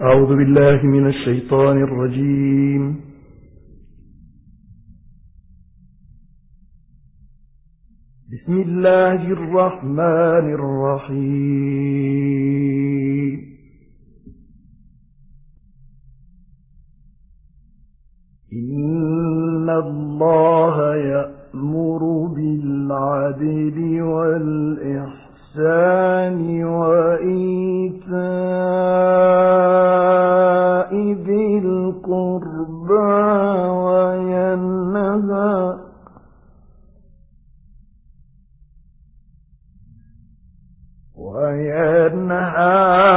أعوذ بالله من الشيطان الرجيم. بسم الله الرحمن الرحيم. إن الله يأمر بالعدل والإحسان. الإحسان وإيتاء ذي وينهى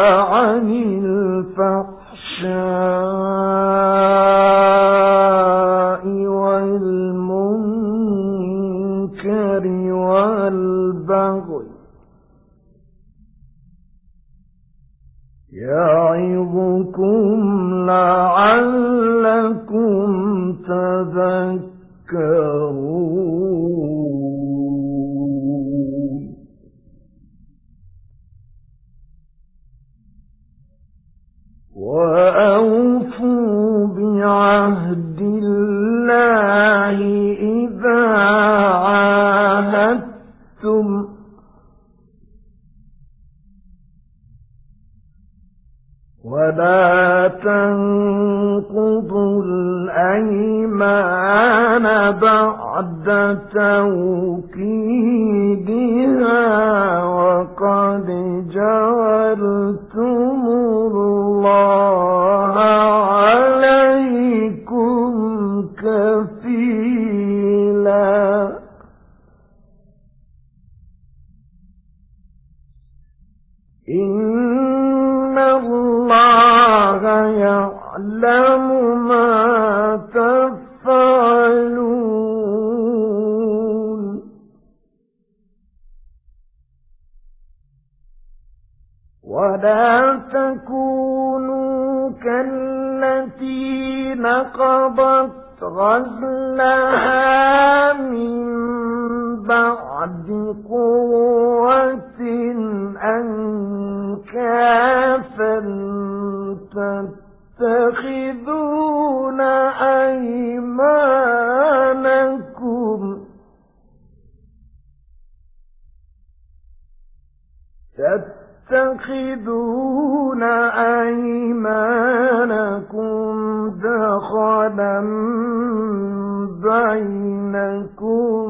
تُبْدُونَ أَيْمَانَكُمْ دَخَلًا بَيْنَكُمْ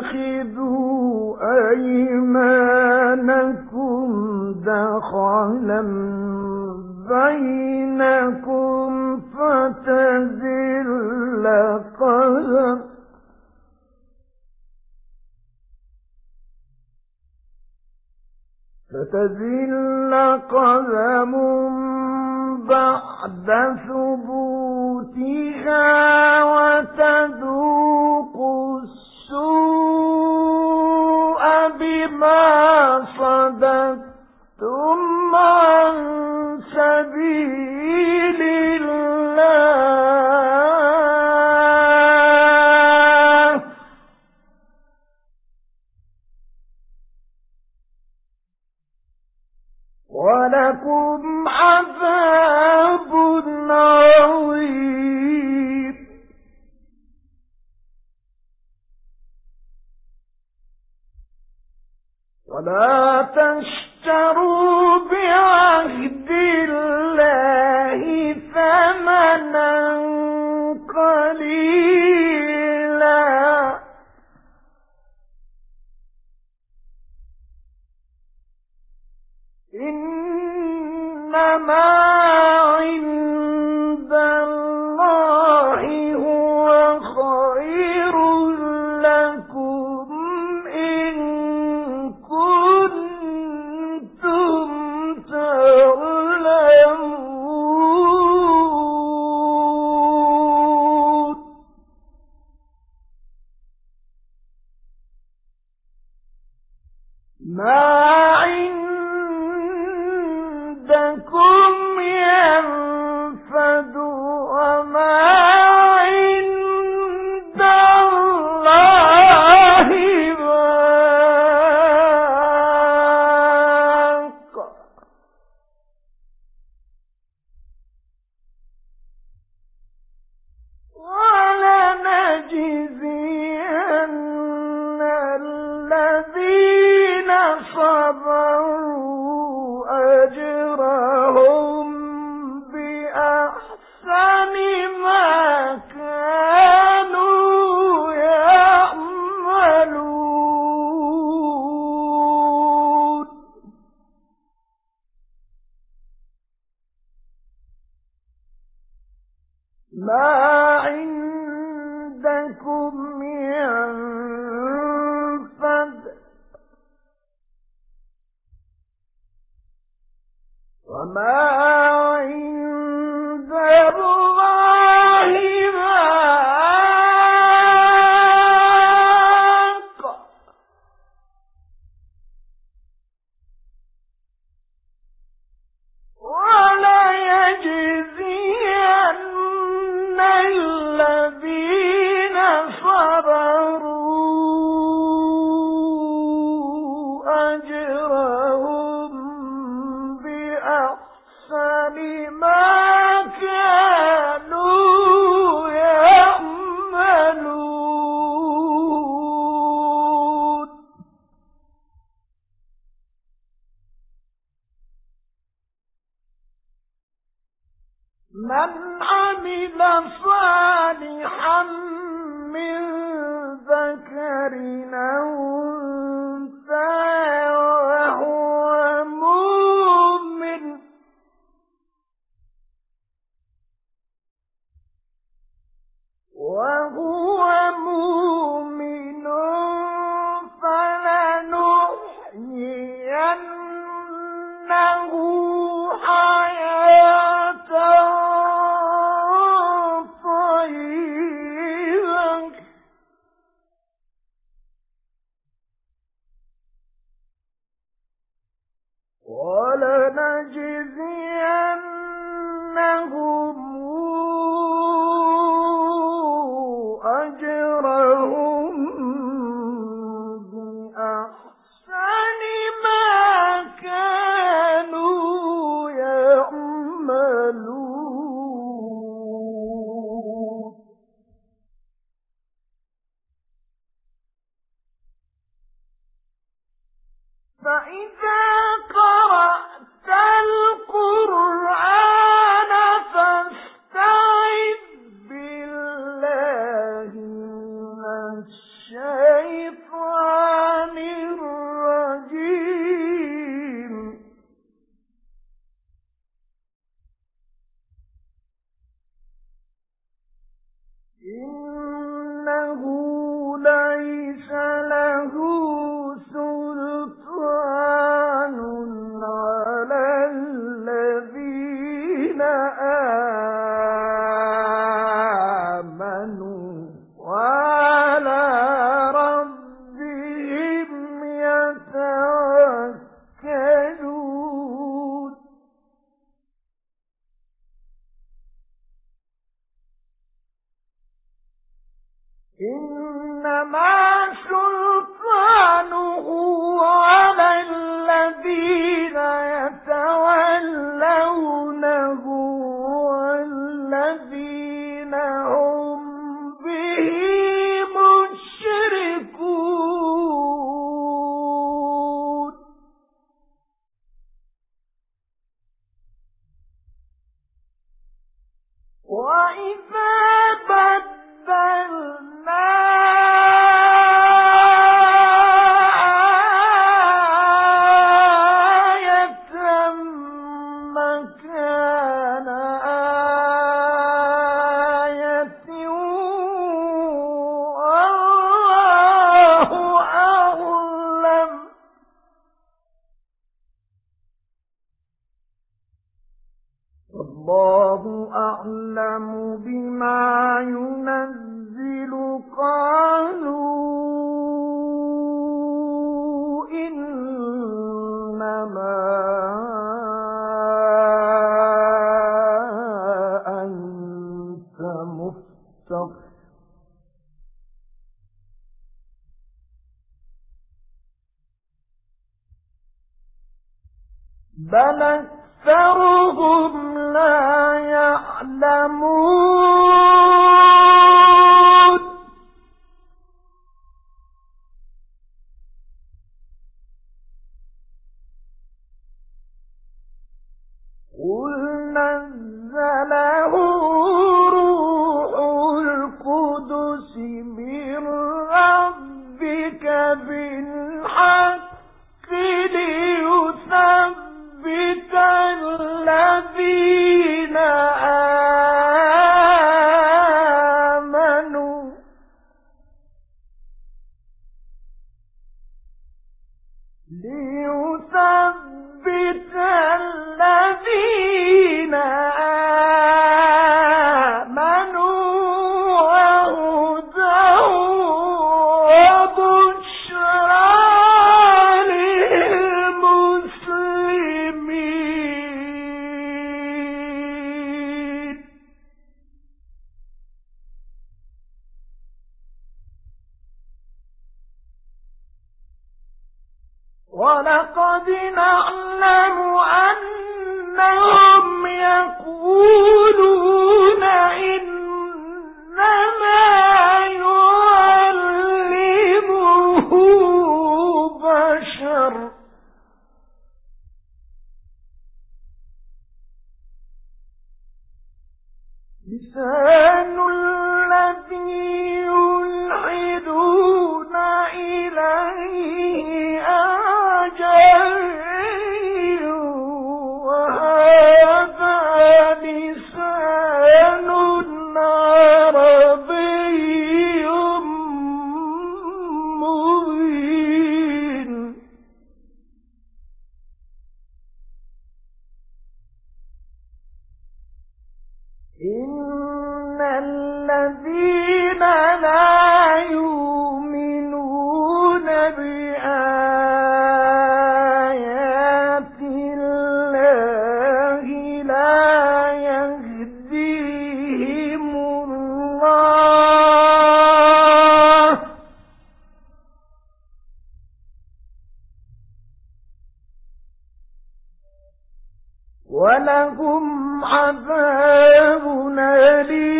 تتخذوا أيمانكم دخلا بينكم فتزل قدم قدم بعد ثبوتها وتذوق ثم بما عن سبيل الله. ولا تشتروا بعهد الله ثمنا قليلا. إنما عند ولقد نعلم أنهم يقولون وَلَهُمْ عَذَابٌ أَلِيمٌ.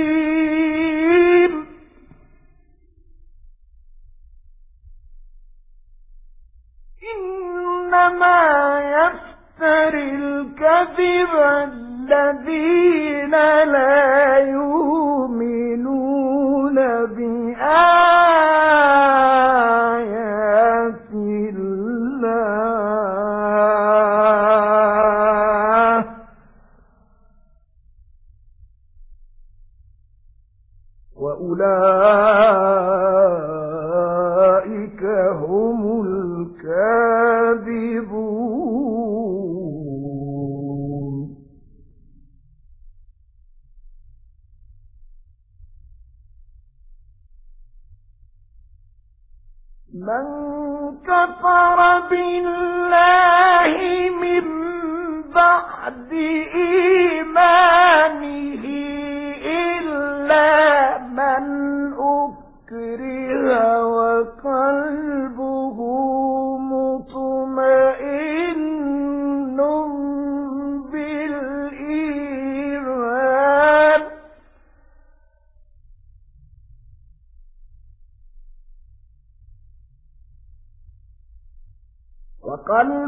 إِنَّمَا يَفْتَرِي الْكَذِبَ الَّذِينَ وَالْمُؤْمِنِينَ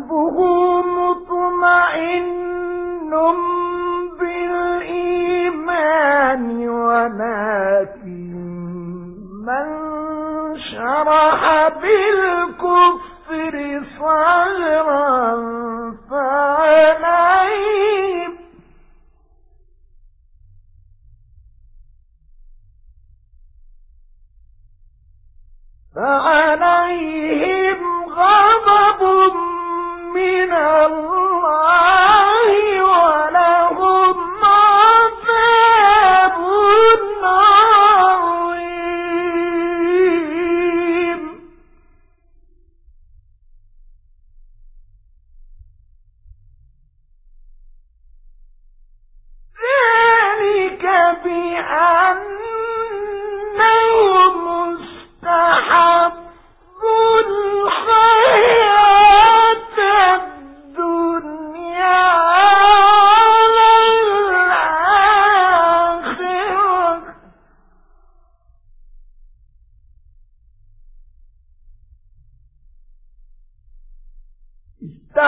está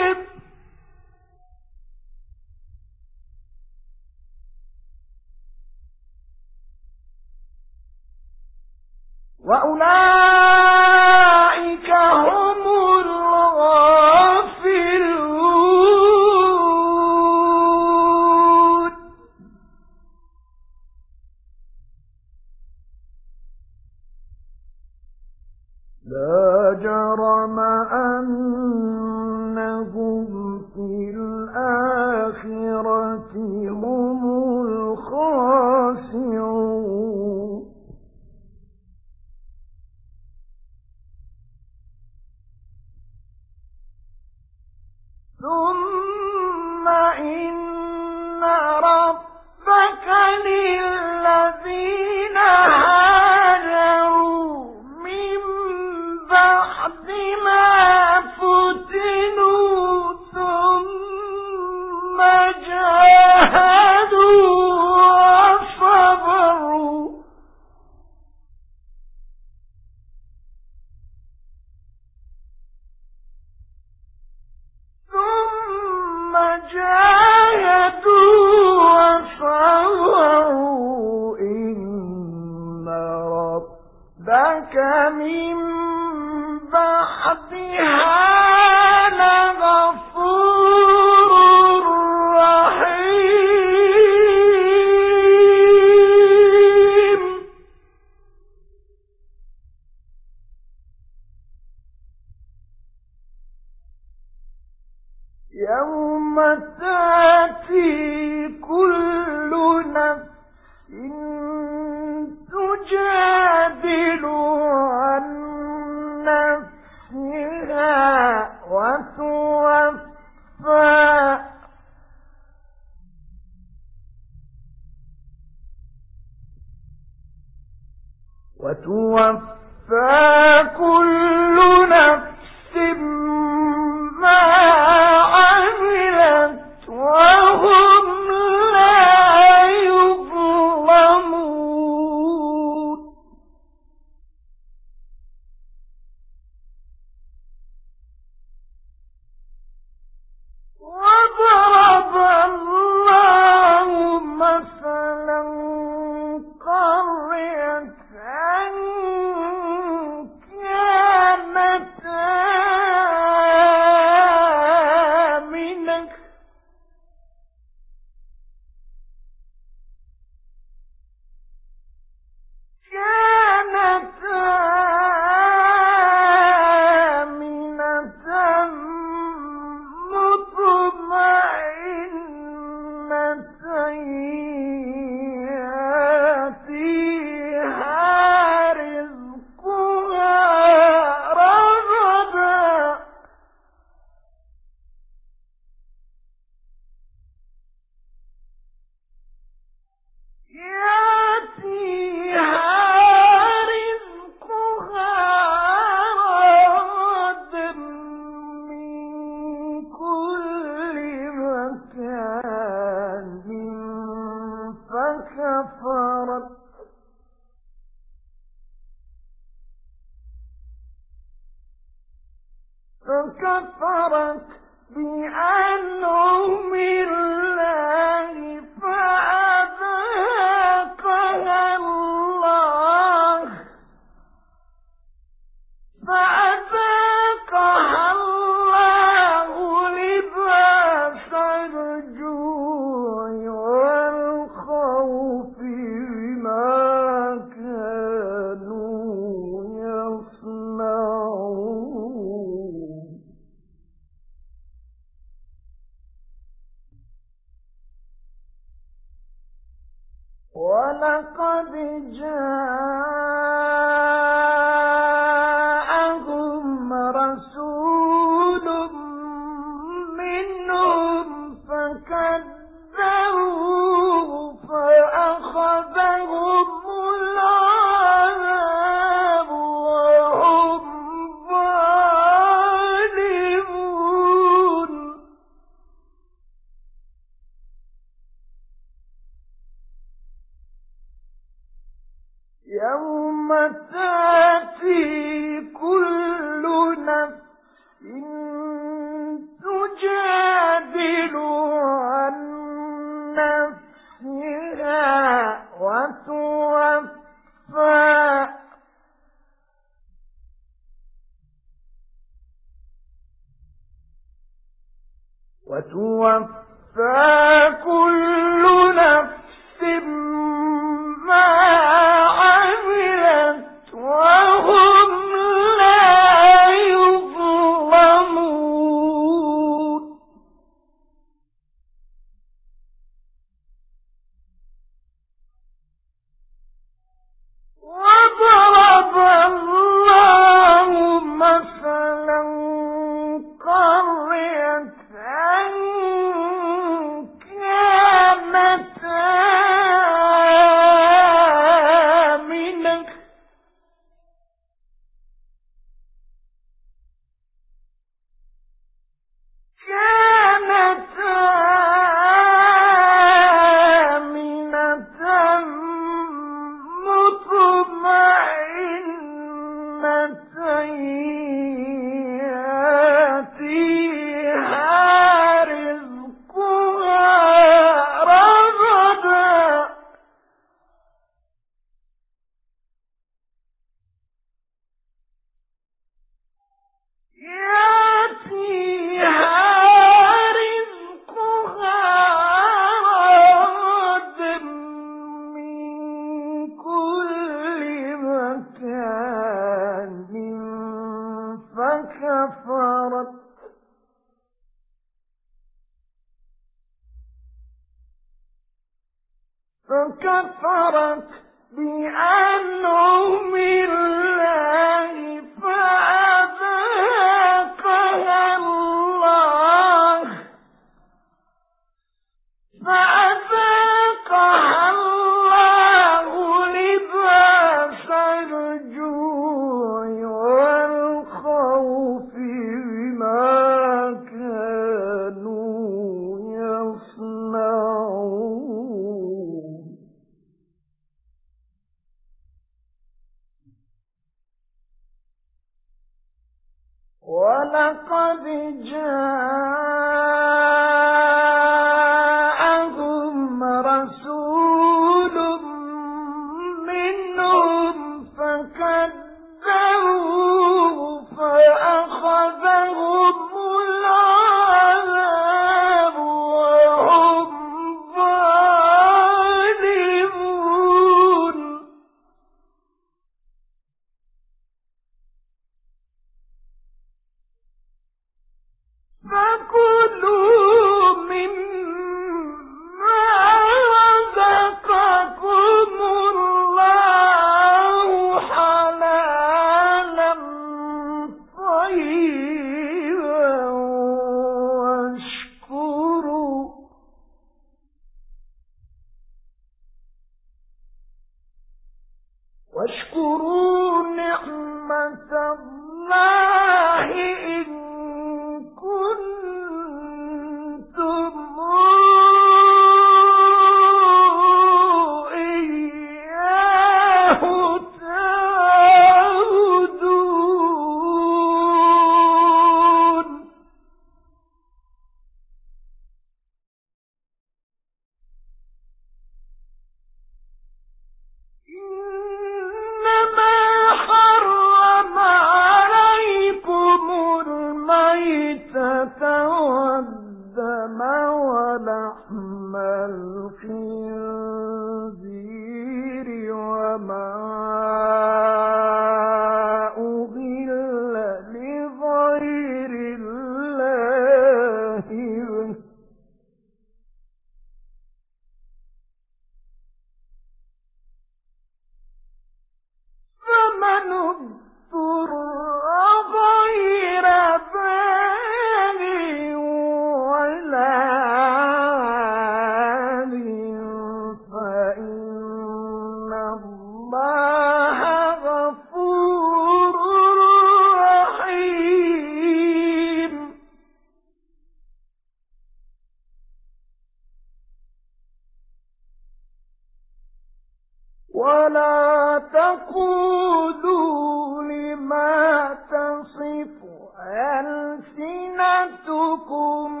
ألسنتكم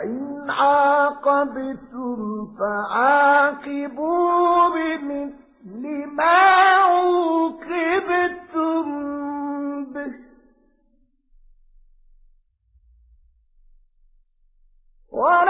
وإن عاقبتم فعاقبوا بمثل ما عوقبتم به. ولئن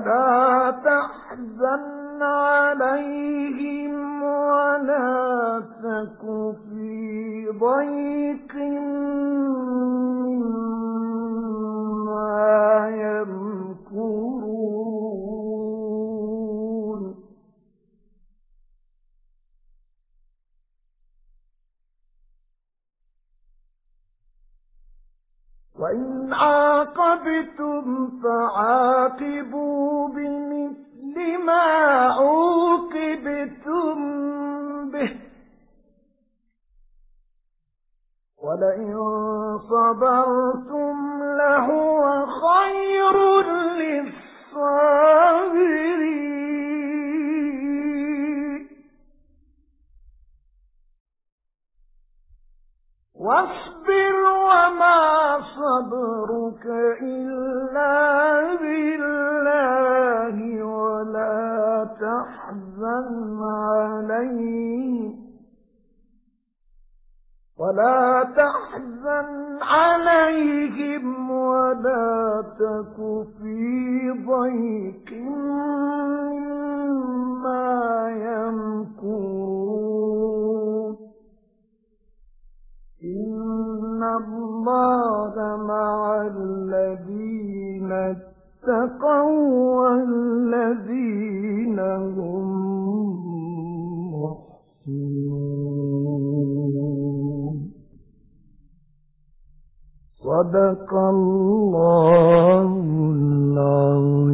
ولا تحزن عليهم ولا تك في ضيق مما يمكرون. وإن عاقبتم فعاقبوا بمثل ما عوقبتم به ولئن صبرتم لهو خير للصابرين واصبر وما صبرك إلا بالله ولا تحزن عليهم ولا تحزن عليهم ولا تك في ضيق مما يمكرون الله مع الذين اتقوا والذين هم محسنون. صدق الله العظيم.